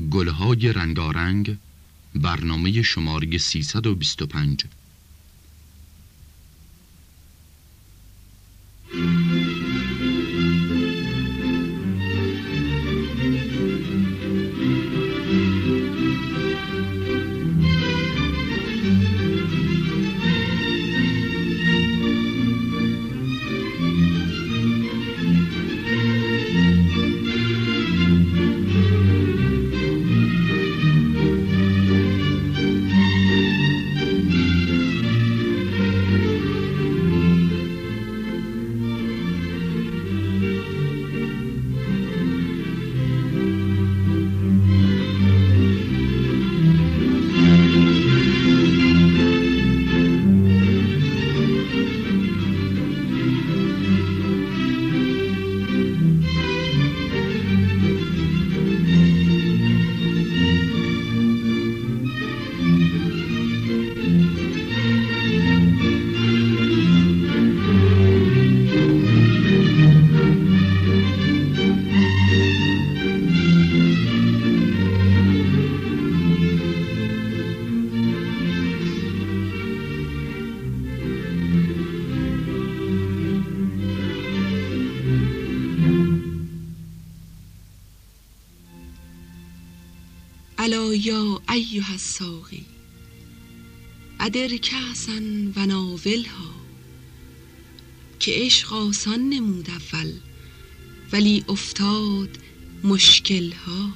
گلهای رنگارنگ برنامه شماره 325 ادر کأسا و ناولها که عشق آسان نمود اول ولی افتاد مشکلها.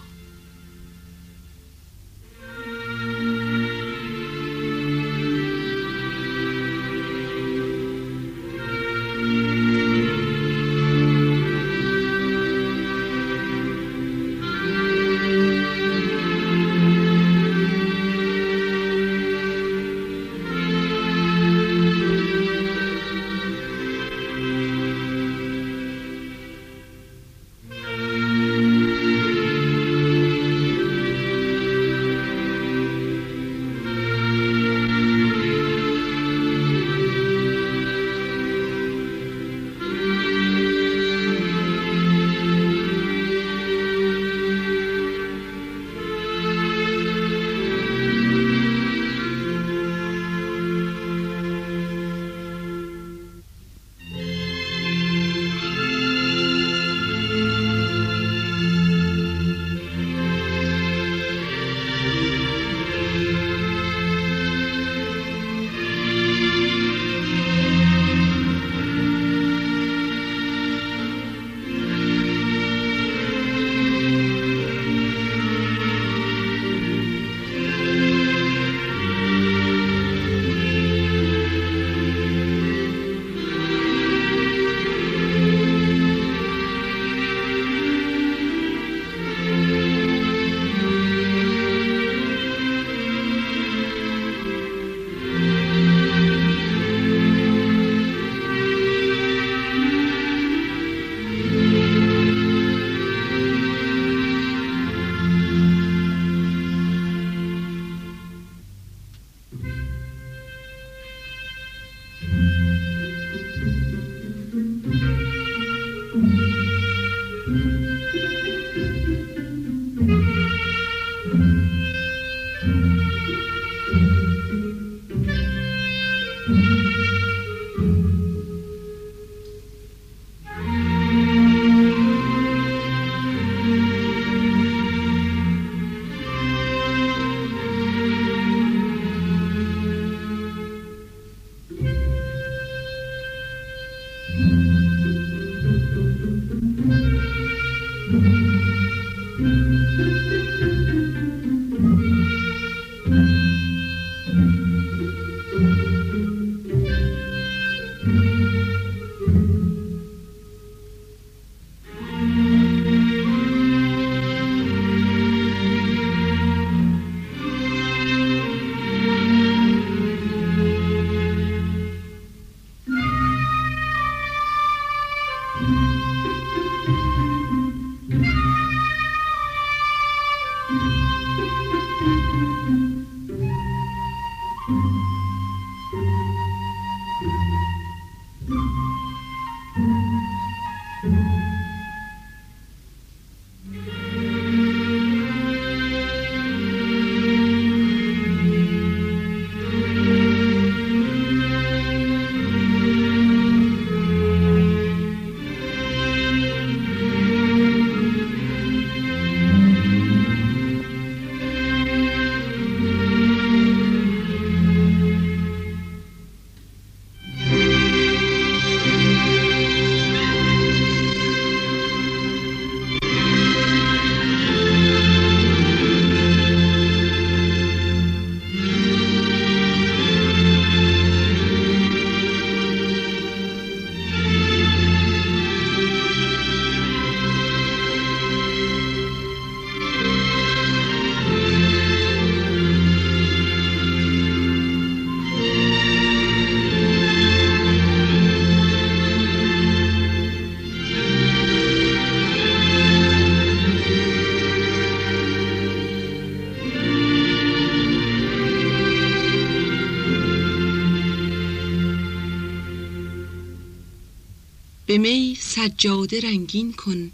سجاده رنگین کن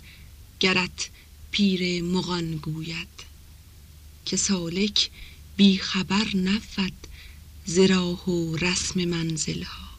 گرت پیر مغان گوید. که سالک بی خبر نفد زراح و رسم منزلها.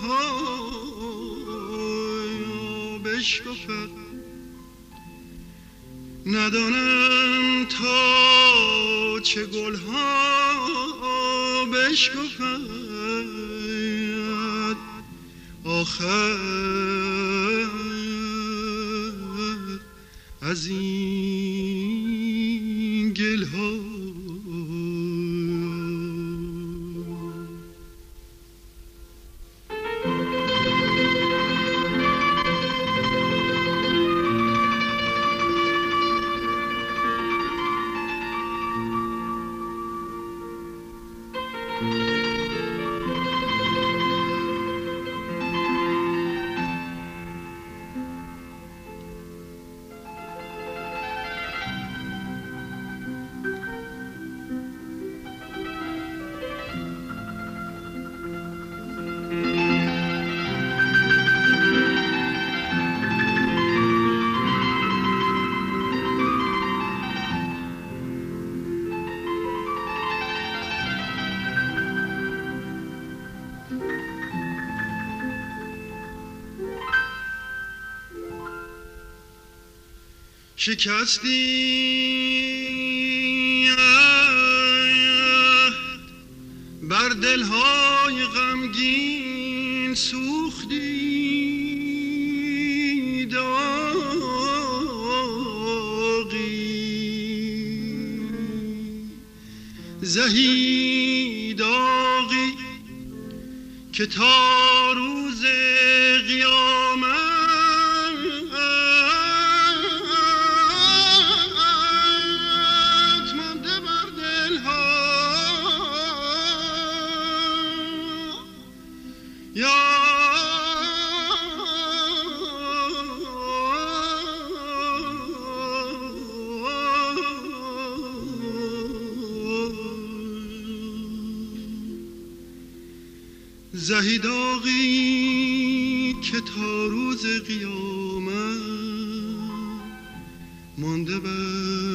چه گل ها بشکفد ندانم تا چه گل ها بشکفد آخر از این شکستی بر دلهای غمگین سوختی داغی. زهی داغی که تا روز قیامت زهی داغی که تا روز قیامت مانده بر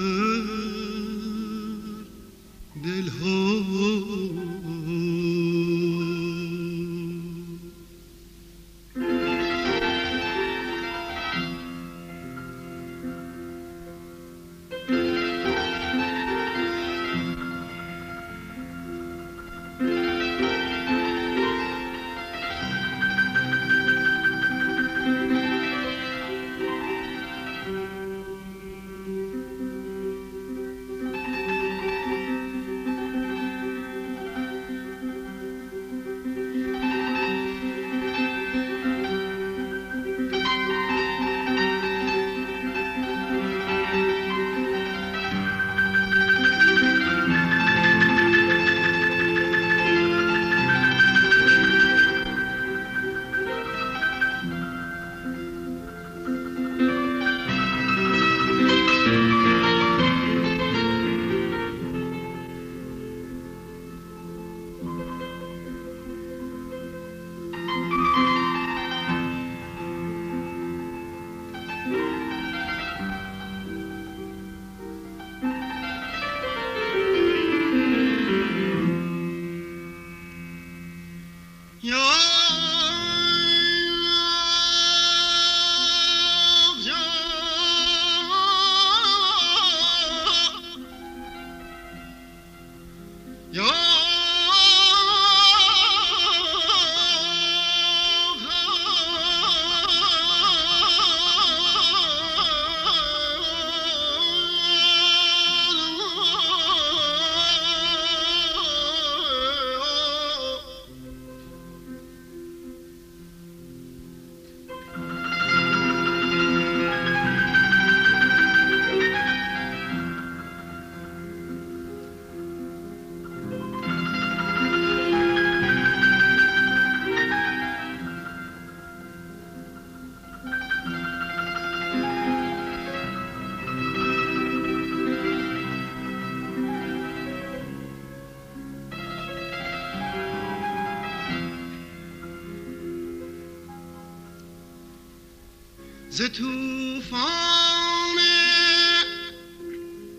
ز توفان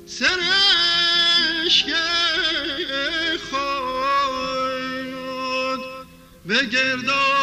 سرشک خود به گردابی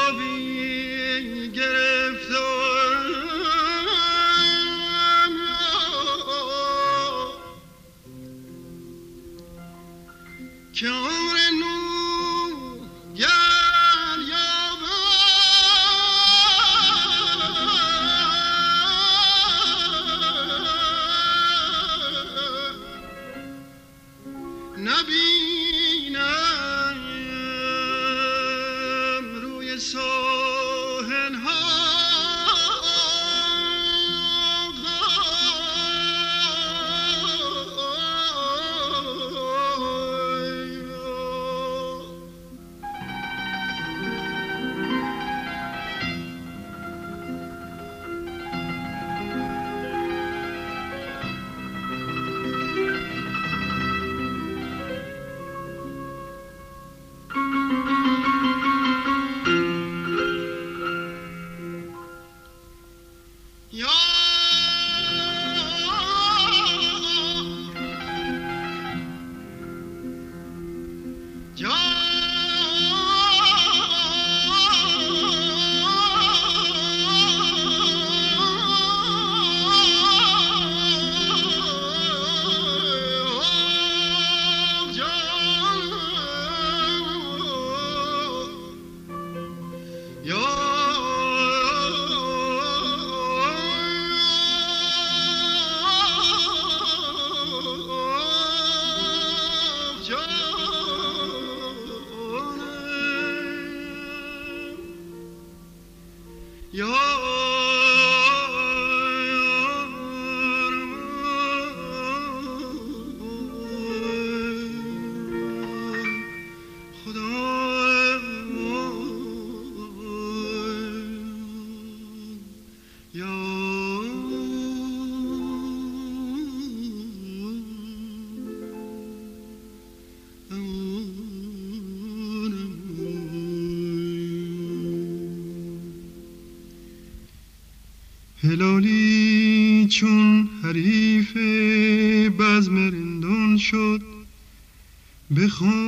شد. بخون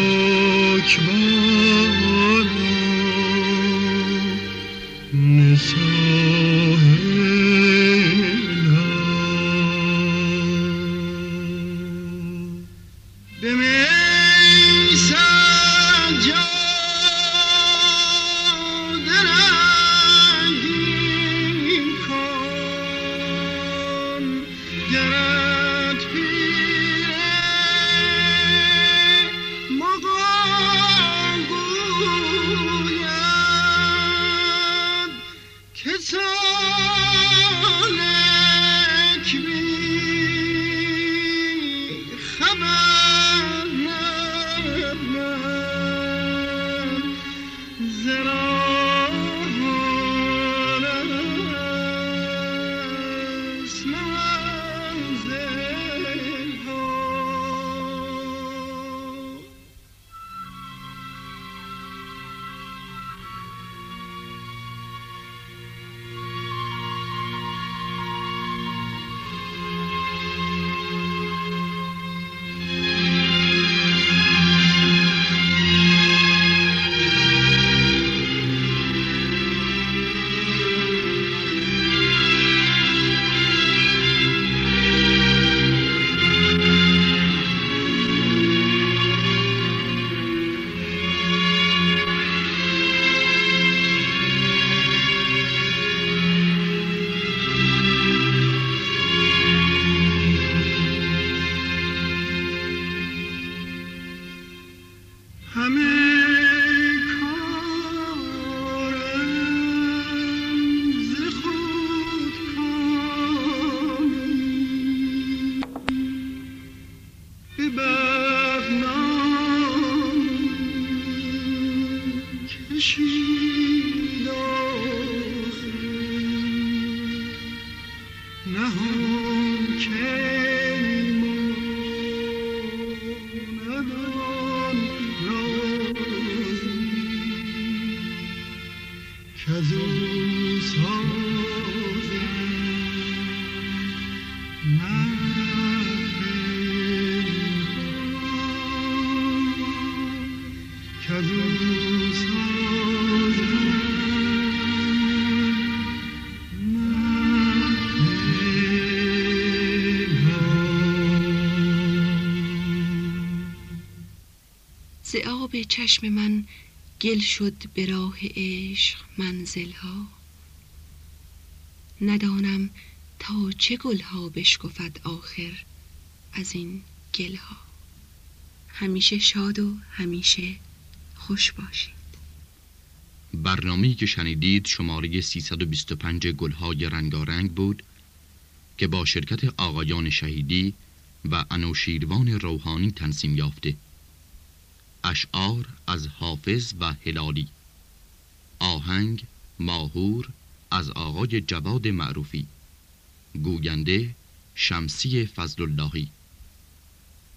پاک Amin. آب چشم من گل شد به راه عشق منزلها. ندانم تا چه گلها بشکفد آخر از این گلها. همیشه شاد و همیشه خوش باشید. برنامه‌ای که شنیدید شماره 325 گلهای رنگارنگ بود که با شرکت آقایان شهیدی و انوشیروان روحانی تنظیم یافته. اشعار از حافظ و هلالی. آهنگ ماهور از آقای جواد معروفی. گوینده شمسی فضل اللهی